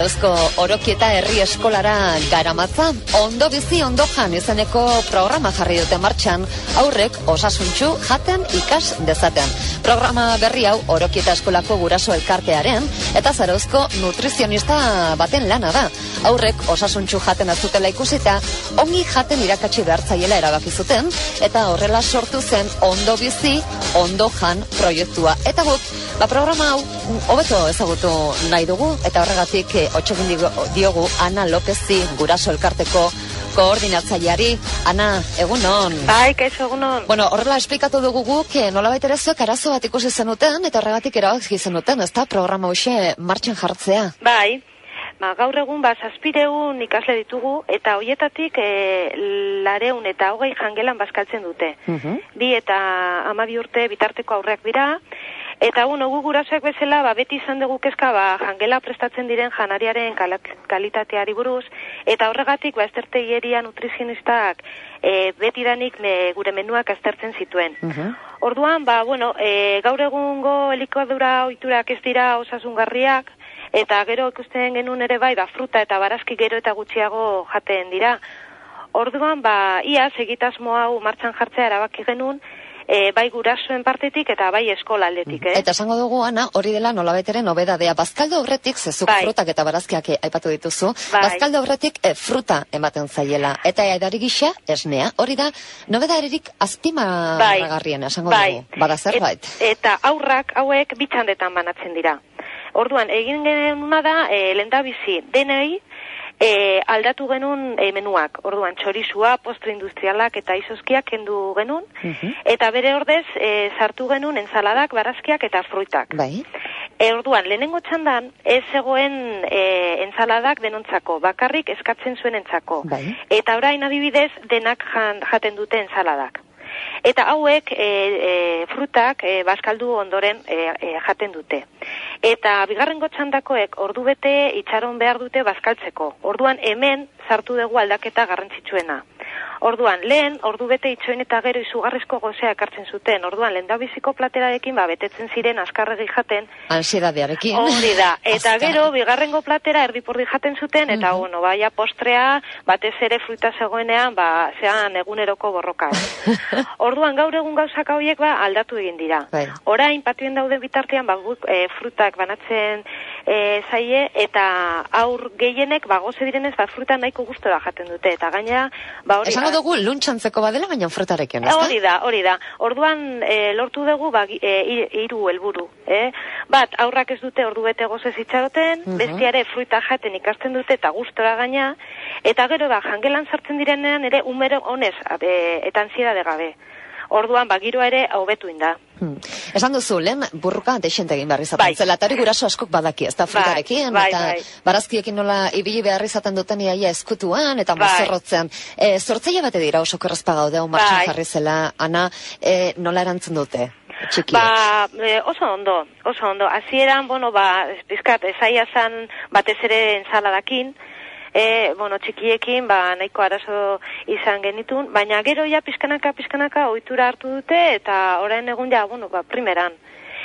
Eusko Orokieta Herri Eskolara garamatza, ondo bizi ondo jan izeneko programa jarri dute martxan, aurrek osasuntxu jaten ikas dezaten. Programa berri hau Orokieta Eskolako guraso elkartearen, eta zarauzko nutrizionista baten lana da. Aurrek osasuntxu jaten azutela ikusita, ongi jaten irakatsi behartzaiela erabaki zuten, eta horrela sortu zen ondo bizi, ondo jan proiektua. Eta guk, ba programa hau, hobeto ezagutu nahi dugu, eta horregatik eh, otxegin diogu Ana Lopezi guraso elkarteko koordinatzaileari. Ana, egunon. Bai, kaixo egunon. Bueno, horrela esplikatu dugu guk, eh, nola baita zuek arazo bat ikusi zenuten, eta horregatik erabak zenuten, ez da programa hoxe martxan jartzea. Bai, ba, gaur egun ba, zazpireun ikasle ditugu, eta hoietatik e, lareun eta hogei jangelan bazkaltzen dute. Mhm. Bi eta amabi urte bitarteko aurreak dira, Eta bueno, gu gurasoak bezala, ba, beti izan dugu kezka, ba, jangela prestatzen diren janariaren kalitateari buruz, eta horregatik, ba, esterteieria nutrizionistak e, beti danik ne, gure menuak aztertzen zituen. Mhm. Orduan, ba, bueno, e, gaur egungo helikadura ohiturak ez dira osasungarriak, eta gero ikusten genuen ere bai, ba, fruta eta barazki gero eta gutxiago jaten dira. Orduan, ba, ia, segitasmo hau martxan jartzea erabaki genuen, e, bai gurasoen partetik eta bai eskola aldetik, eh? Eta esango dugu, Ana, hori dela nola beteren obedadea. Bazkaldo horretik, zezuk Bai. frutak eta barazkiak eh, aipatu dituzu, Bai. bazkaldo horretik eh, fruta ematen zaiela. Eta edari gisa, esnea, hori da, nobedarerik azpimarragarrien, esango dugu. Bada zerbait. Et, eta aurrak hauek bitxandetan banatzen dira. Orduan, egin genuna da, e, lendabizi denei, e, aldatu genuen e, menuak. Orduan, txorizua, postre industrialak eta izozkiak kendu genuen, Mhm. eta bere ordez, e, sartu genuen ensaladak, barazkiak eta fruitak. Bai. E, orduan, lehenengo txandan, ez zegoen e, ensaladak denontzako, bakarrik eskatzen zuen entzako. Bai. Eta orain adibidez, denak jan, jaten dute ensaladak. Eta hauek e, e, frutak e, bazkaldu ondoren e, e, jaten dute. Eta bigarrengo txandakoek ordu bete itxaron behar dute bazkaltzeko. Orduan hemen sartu dugu aldaketa garrantzitsuena. Orduan, lehen, ordu bete itxoin eta gero izugarrizko gozea ekartzen zuten. Orduan, lehen biziko platerarekin, ba, betetzen ziren askarregi jaten, Ansiedadearekin. Hori da, eta Azkar. gero, bigarrengo platera erdipurdi jaten zuten, eta, Mhm. bueno, baia postrea, batez ere fruita zegoenean, ba, zean eguneroko borroka. Orduan, gaur egun gauzak hauek, ba, aldatu egin dira. Bai. Orain, patioen daude bitartean, ba, guk, e, frutak banatzen e, zaie, eta aur gehienek, ba, goze direnez, ba, fruta nahiko gustora jaten dute, eta gaina, ba, hori... Esango dugu luntxantzeko badela, baina frutarekin, ez da? Hori da, hori da. Orduan e, lortu dugu ba, e, hi- hiru helburu. Eh? Bat, aurrak ez dute ordu bete gozez itxaroten, Mhm. bestiare fruita jaten ikasten dute eta gustora gaina, eta gero da, jangelan sartzen direnean ere umero honez e, eta ansiedade gabe. Orduan, ba, giroa ere hobetu inda. Hmm. Esan duzu, lehen burruka deixente egin behar izaten Bai. zela, eta guraso askok badaki, ez da frutarekin, bai, eta bai. barazkiekin nola ibili behar izaten duten iaia eskutuan, eta Bai. mozorrotzean. E, sortzaile bate dira oso kerrezpa gaude, hau martxan Bai. jarri zela, ana, e, nola erantzun dute, txikiek? Ba, e, oso ondo, oso ondo. Hasieran, bueno, ba, pizkat, esaia zan batez ere ensaladakin, e, bueno, txikiekin, ba, nahiko arazo izan genitun, baina gero ja pizkanaka, pizkanaka ohitura hartu dute, eta orain egun ja, bueno, ba, primeran.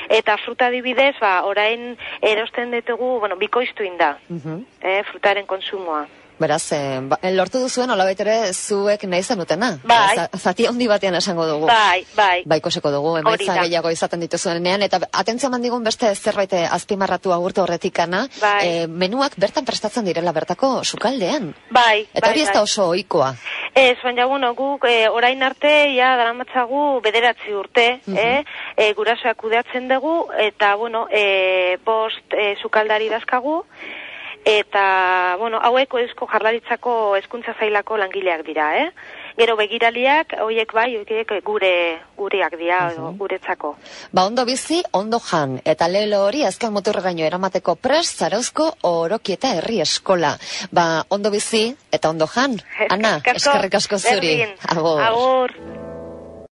Eta fruta dibidez, ba, orain erosten ditugu, bueno, bikoiztu inda, Mhm. e, frutaren konsumoa. Beraz, eh, ba, lortu duzuen, hola ere zuek nahi zenutena. Bai. Za- Zati handi batean esango dugu. Bai, bai. Ba, ikusiko dugu, emaitza gehiago izaten dituzuenean, eta atentzia mandigun beste zerbait eh, azpimarratu agurtu horretikana, Bai. eh, menuak bertan prestatzen direla bertako sukaldean. Bai, Eta bai, hori ez bai. da oso ohikoa. Ez, baina, bueno, guk e, orain arte, ja, daramatzagu bederatzi urte, Mhm. eh? E, gurasoak kudeatzen dugu, eta, bueno, e, bost e, sukaldari dazkagu, eta, bueno, haueko eusko jarlaritzako hezkuntza zailako langileak dira, eh? Gero begiraliak, hoiek bai, hoiek gure, gureak dira, edo guretzako. Ba, ondo bizi, ondo jan, eta lelo hori azken motorreraino eramateko prest zarauzko orokieta herri eskola. Ba, ondo bizi, eta ondo jan. Ana, eskerrik asko zuri. Agur. Agur.